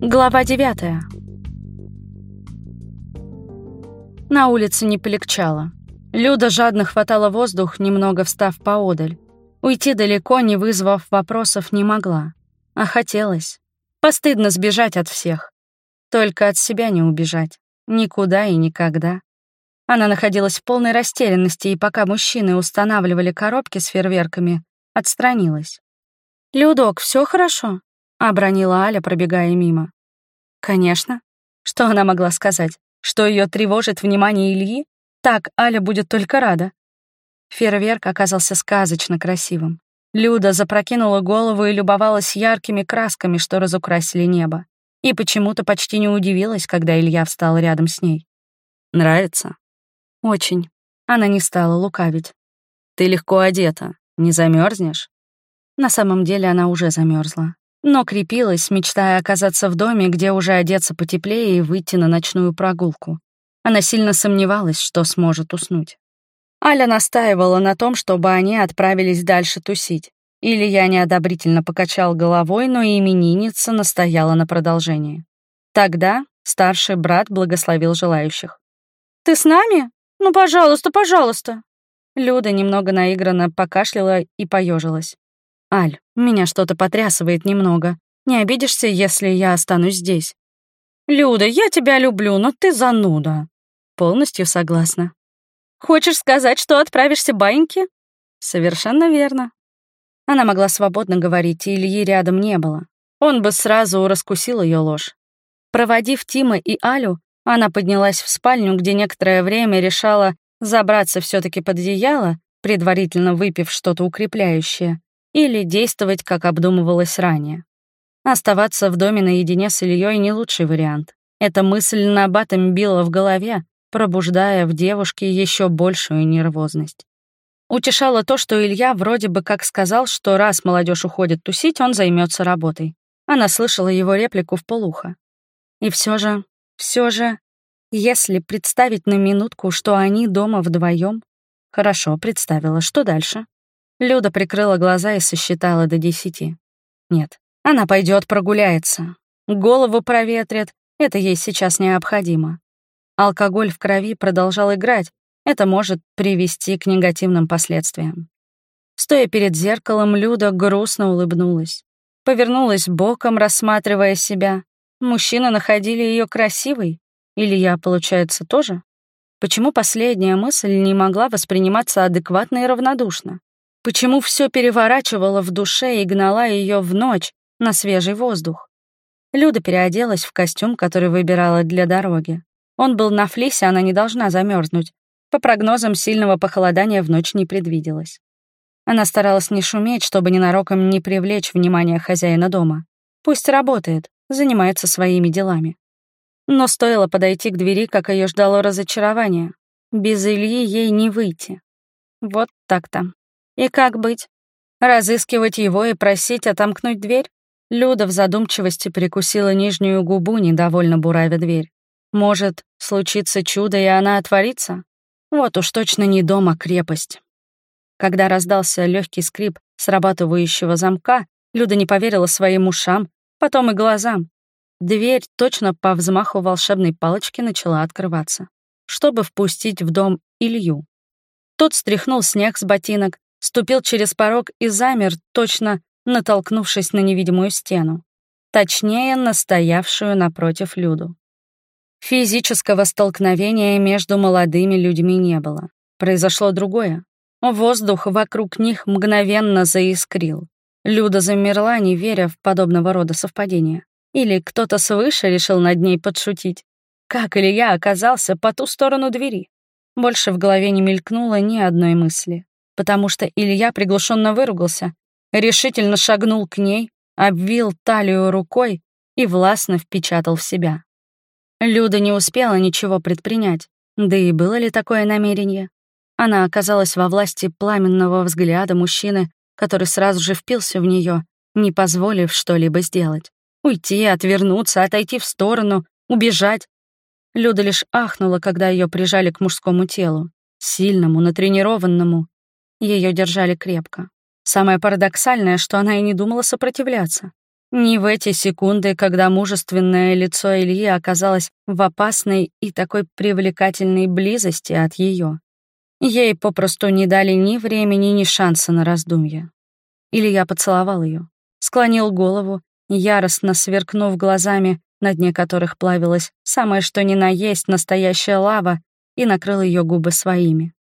Глава девятая. На улице не полегчало. Люда жадно хватала воздух, немного встав поодаль. Уйти далеко, не вызвав вопросов, не могла. А хотелось. Постыдно сбежать от всех. Только от себя не убежать. Никуда и никогда. Она находилась в полной растерянности, и пока мужчины устанавливали коробки с фейерверками, отстранилась. «Людок, все хорошо?» — обронила Аля, пробегая мимо. «Конечно». Что она могла сказать? Что ее тревожит внимание Ильи? Так Аля будет только рада. Фейерверк оказался сказочно красивым. Люда запрокинула голову и любовалась яркими красками, что разукрасили небо. И почему-то почти не удивилась, когда Илья встал рядом с ней. «Нравится?» «Очень». Она не стала лукавить. «Ты легко одета. Не замерзнешь? На самом деле она уже замерзла, но крепилась, мечтая оказаться в доме, где уже одеться потеплее и выйти на ночную прогулку. Она сильно сомневалась, что сможет уснуть. Аля настаивала на том, чтобы они отправились дальше тусить. Или я неодобрительно покачал головой, но именинница настояла на продолжении. Тогда старший брат благословил желающих. «Ты с нами? Ну, пожалуйста, пожалуйста!» Люда немного наигранно покашляла и поежилась. «Аль, меня что-то потрясывает немного. Не обидишься, если я останусь здесь?» «Люда, я тебя люблю, но ты зануда». «Полностью согласна». «Хочешь сказать, что отправишься баиньки?» «Совершенно верно». Она могла свободно говорить, и Ильи рядом не было. Он бы сразу раскусил ее ложь. Проводив Тима и Алю, она поднялась в спальню, где некоторое время решала забраться все таки под одеяло, предварительно выпив что-то укрепляющее, или действовать, как обдумывалось ранее. Оставаться в доме наедине с Ильей не лучший вариант. Эта мысль на батом била в голове, пробуждая в девушке еще большую нервозность. Утешало то, что Илья вроде бы как сказал, что раз молодежь уходит тусить, он займется работой. Она слышала его реплику в полухо. И все же, все же, если представить на минутку, что они дома вдвоем, хорошо представила, что дальше? Люда прикрыла глаза и сосчитала до десяти. Нет, она пойдет прогуляется. Голову проветрит, это ей сейчас необходимо. Алкоголь в крови продолжал играть, это может привести к негативным последствиям. Стоя перед зеркалом, Люда грустно улыбнулась. Повернулась боком, рассматривая себя. Мужчины находили ее красивой. Или я, получается, тоже? Почему последняя мысль не могла восприниматься адекватно и равнодушно? Почему все переворачивало в душе и гнала ее в ночь на свежий воздух? Люда переоделась в костюм, который выбирала для дороги. Он был на флисе, она не должна замерзнуть. По прогнозам, сильного похолодания в ночь не предвиделось. Она старалась не шуметь, чтобы ненароком не привлечь внимание хозяина дома. Пусть работает, занимается своими делами. Но стоило подойти к двери, как ее ждало разочарование. Без Ильи ей не выйти. Вот так-то. И как быть? Разыскивать его и просить отомкнуть дверь? Люда в задумчивости прикусила нижнюю губу, недовольно буравя дверь. Может, случится чудо, и она отворится? Вот уж точно не дом, а крепость. Когда раздался легкий скрип срабатывающего замка, Люда не поверила своим ушам, потом и глазам. Дверь точно по взмаху волшебной палочки начала открываться, чтобы впустить в дом Илью. Тот стряхнул снег с ботинок, ступил через порог и замер, точно натолкнувшись на невидимую стену. Точнее, настоявшую напротив Люду. Физического столкновения между молодыми людьми не было. Произошло другое. Воздух вокруг них мгновенно заискрил. Люда замерла, не веря в подобного рода совпадения. Или кто-то свыше решил над ней подшутить. Как Илья оказался по ту сторону двери? Больше в голове не мелькнуло ни одной мысли потому что Илья приглушенно выругался, решительно шагнул к ней, обвил талию рукой и властно впечатал в себя. Люда не успела ничего предпринять, да и было ли такое намерение? Она оказалась во власти пламенного взгляда мужчины, который сразу же впился в нее, не позволив что-либо сделать. Уйти, отвернуться, отойти в сторону, убежать. Люда лишь ахнула, когда ее прижали к мужскому телу, сильному, натренированному, ее держали крепко. Самое парадоксальное, что она и не думала сопротивляться. Не в эти секунды, когда мужественное лицо Ильи оказалось в опасной и такой привлекательной близости от ее. Ей попросту не дали ни времени, ни шанса на раздумье. Илья поцеловал ее, склонил голову, яростно сверкнув глазами, на дне которых плавилась самое что ни на есть настоящая лава, и накрыл ее губы своими.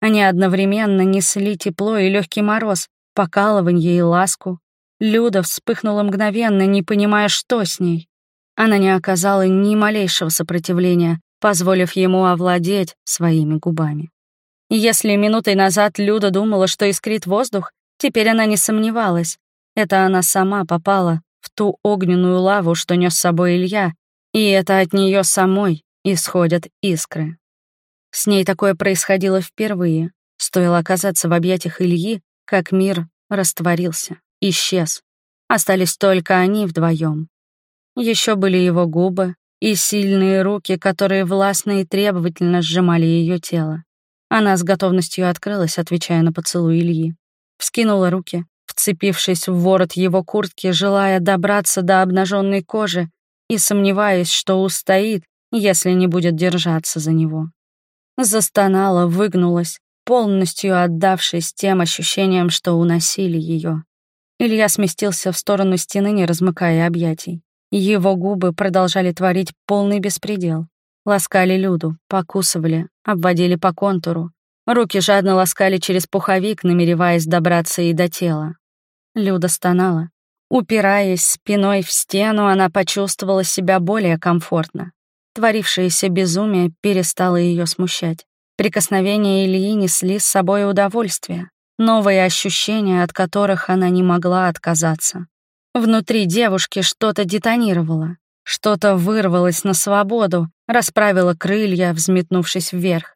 Они одновременно несли тепло и легкий мороз, покалыванье и ласку. Люда вспыхнула мгновенно, не понимая, что с ней. Она не оказала ни малейшего сопротивления, позволив ему овладеть своими губами. Если минутой назад Люда думала, что искрит воздух, теперь она не сомневалась. Это она сама попала в ту огненную лаву, что нес с собой Илья, и это от нее самой исходят искры. С ней такое происходило впервые. Стоило оказаться в объятиях Ильи, как мир растворился, исчез. Остались только они вдвоем. Еще были его губы и сильные руки, которые властно и требовательно сжимали ее тело. Она с готовностью открылась, отвечая на поцелуй Ильи. Вскинула руки, вцепившись в ворот его куртки, желая добраться до обнаженной кожи и сомневаясь, что устоит, если не будет держаться за него. Застонала, выгнулась, полностью отдавшись тем ощущениям, что уносили ее. Илья сместился в сторону стены, не размыкая объятий. Его губы продолжали творить полный беспредел. Ласкали Люду, покусывали, обводили по контуру. Руки жадно ласкали через пуховик, намереваясь добраться и до тела. Люда стонала. Упираясь спиной в стену, она почувствовала себя более комфортно. Творившееся безумие перестало ее смущать. Прикосновения Ильи несли с собой удовольствие, новые ощущения, от которых она не могла отказаться. Внутри девушки что-то детонировало, что-то вырвалось на свободу, расправило крылья, взметнувшись вверх.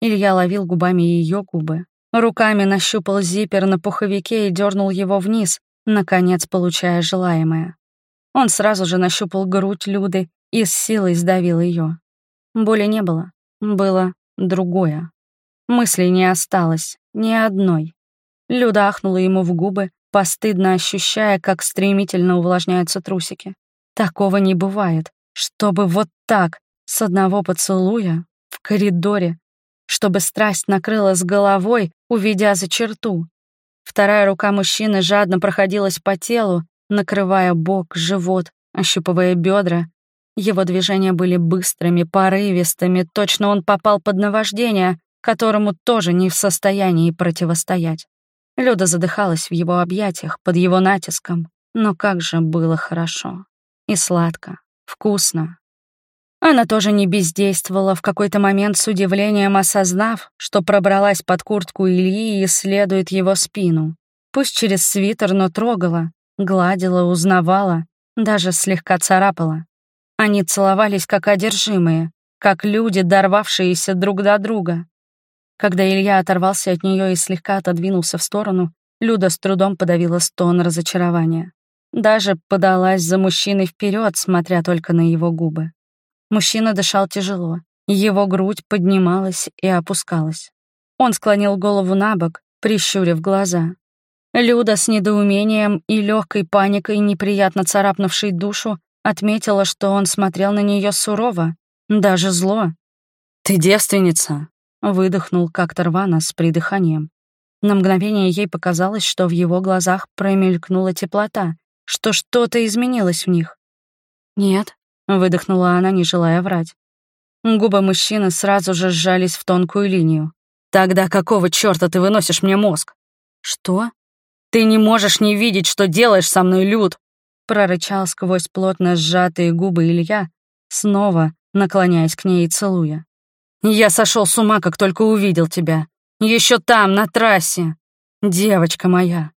Илья ловил губами ее губы, руками нащупал зиппер на пуховике и дернул его вниз, наконец получая желаемое. Он сразу же нащупал грудь Люды и с силой сдавил ее. Боли не было, было другое. Мыслей не осталось, ни одной. Люда ахнула ему в губы, постыдно ощущая, как стремительно увлажняются трусики. Такого не бывает, чтобы вот так, с одного поцелуя, в коридоре, чтобы страсть накрыла с головой, уведя за черту. Вторая рука мужчины жадно проходилась по телу, накрывая бок, живот, ощупывая бедра, его движения были быстрыми, порывистыми, точно он попал под наваждение, которому тоже не в состоянии противостоять. Люда задыхалась в его объятиях, под его натиском, но как же было хорошо. И сладко, вкусно. Она тоже не бездействовала, в какой-то момент с удивлением осознав, что пробралась под куртку Ильи и исследует его спину. Пусть через свитер, но трогала, гладила, узнавала, даже слегка царапала. Они целовались как одержимые, как люди, дорвавшиеся друг до друга. Когда Илья оторвался от нее и слегка отодвинулся в сторону, Люда с трудом подавила стон разочарования. Даже подалась за мужчиной вперед, смотря только на его губы. Мужчина дышал тяжело, его грудь поднималась и опускалась. Он склонил голову на бок, прищурив глаза. Люда с недоумением и легкой паникой, неприятно царапнувшей душу, Отметила, что он смотрел на нее сурово, даже зло. «Ты девственница?» — выдохнул как-то рвано с придыханием. На мгновение ей показалось, что в его глазах промелькнула теплота, что что-то изменилось в них. «Нет», — выдохнула она, не желая врать. Губы мужчины сразу же сжались в тонкую линию. «Тогда какого чёрта ты выносишь мне мозг?» «Что?» «Ты не можешь не видеть, что делаешь со мной, Люд!» Прорычал сквозь плотно сжатые губы Илья, снова наклоняясь к ней и целуя. «Я сошел с ума, как только увидел тебя. Еще там, на трассе. Девочка моя».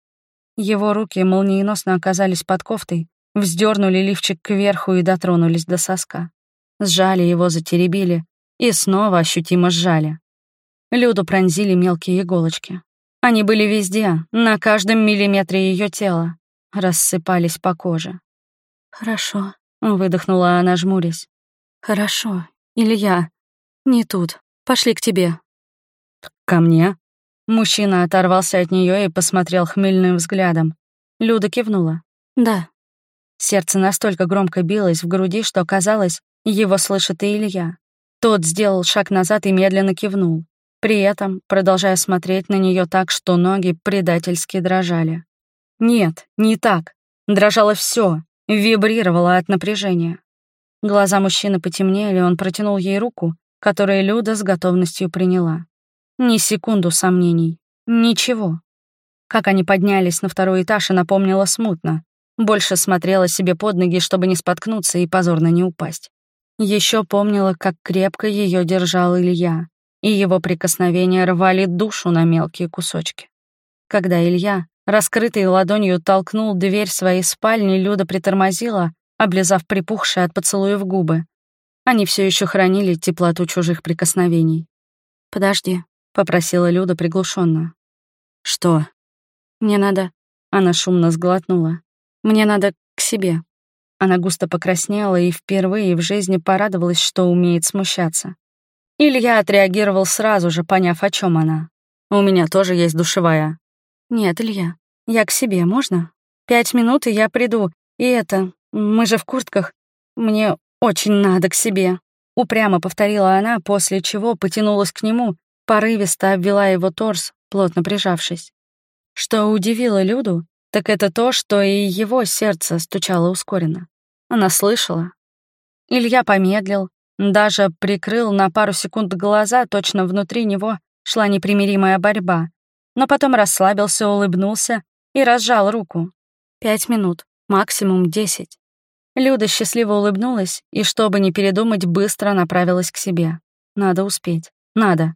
Его руки молниеносно оказались под кофтой, вздернули лифчик кверху и дотронулись до соска. Сжали его, затеребили и снова ощутимо сжали. Люду пронзили мелкие иголочки. Они были везде, на каждом миллиметре ее тела рассыпались по коже. «Хорошо», — выдохнула она, жмурясь. «Хорошо, Илья. Не тут. Пошли к тебе». «Ко мне?» Мужчина оторвался от нее и посмотрел хмельным взглядом. Люда кивнула. «Да». Сердце настолько громко билось в груди, что казалось, его слышит и Илья. Тот сделал шаг назад и медленно кивнул, при этом продолжая смотреть на нее так, что ноги предательски дрожали. Нет, не так. Дрожало все, вибрировало от напряжения. Глаза мужчины потемнели, он протянул ей руку, которую Люда с готовностью приняла. Ни секунду сомнений. Ничего. Как они поднялись на второй этаж и напомнила смутно. Больше смотрела себе под ноги, чтобы не споткнуться и позорно не упасть. Еще помнила, как крепко ее держал Илья, и его прикосновения рвали душу на мелкие кусочки. Когда Илья, раскрытой ладонью, толкнул дверь своей спальни, Люда притормозила, облизав припухшие от поцелуев губы. Они все еще хранили теплоту чужих прикосновений. «Подожди», — попросила Люда приглушенно. «Что?» «Мне надо...» Она шумно сглотнула. «Мне надо к себе». Она густо покраснела и впервые в жизни порадовалась, что умеет смущаться. Илья отреагировал сразу же, поняв, о чем она. «У меня тоже есть душевая». «Нет, Илья, я к себе, можно? Пять минут, и я приду. И это, мы же в куртках. Мне очень надо к себе». Упрямо повторила она, после чего потянулась к нему, порывисто обвела его торс, плотно прижавшись. Что удивило Люду, так это то, что и его сердце стучало ускоренно. Она слышала. Илья помедлил, даже прикрыл на пару секунд глаза, точно внутри него шла непримиримая борьба, но потом расслабился, улыбнулся и разжал руку. Пять минут, максимум десять. Люда счастливо улыбнулась и, чтобы не передумать, быстро направилась к себе. Надо успеть. Надо.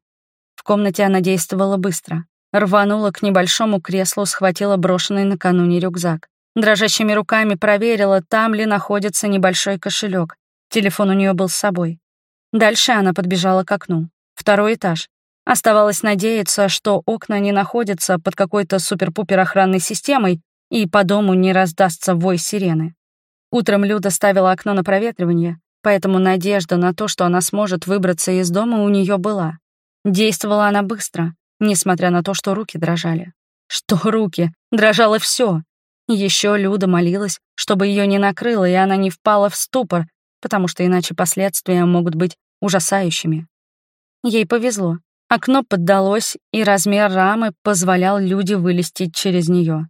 В комнате она действовала быстро. Рванула к небольшому креслу, схватила брошенный накануне рюкзак. Дрожащими руками проверила, там ли находится небольшой кошелек. Телефон у нее был с собой. Дальше она подбежала к окну. Второй этаж. Оставалось надеяться, что окна не находятся под какой-то супер-пупер охранной системой и по дому не раздастся вой сирены. Утром Люда ставила окно на проветривание, поэтому надежда на то, что она сможет выбраться из дома, у нее была. Действовала она быстро, несмотря на то, что руки дрожали. Что руки? Дрожало все. Еще Люда молилась, чтобы ее не накрыло, и она не впала в ступор, потому что иначе последствия могут быть ужасающими. Ей повезло. Окно поддалось, и размер рамы позволял люди вылезти через нее.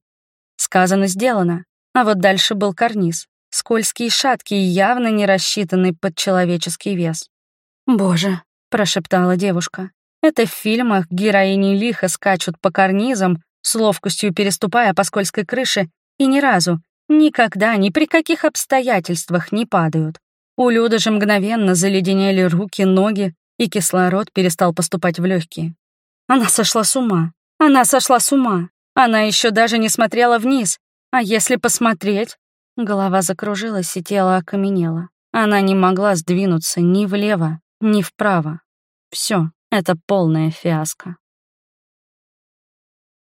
Сказано, сделано. А вот дальше был карниз. Скользкий и шаткий, явно не рассчитанный под человеческий вес. «Боже», — прошептала девушка, — «это в фильмах героини лихо скачут по карнизам, с ловкостью переступая по скользкой крыше, и ни разу, никогда, ни при каких обстоятельствах не падают. У Люды же мгновенно заледенели руки, ноги, и кислород перестал поступать в легкие. Она сошла с ума. Она сошла с ума. Она еще даже не смотрела вниз. А если посмотреть? Голова закружилась, и тело окаменело. Она не могла сдвинуться ни влево, ни вправо. Все, это полная фиаско.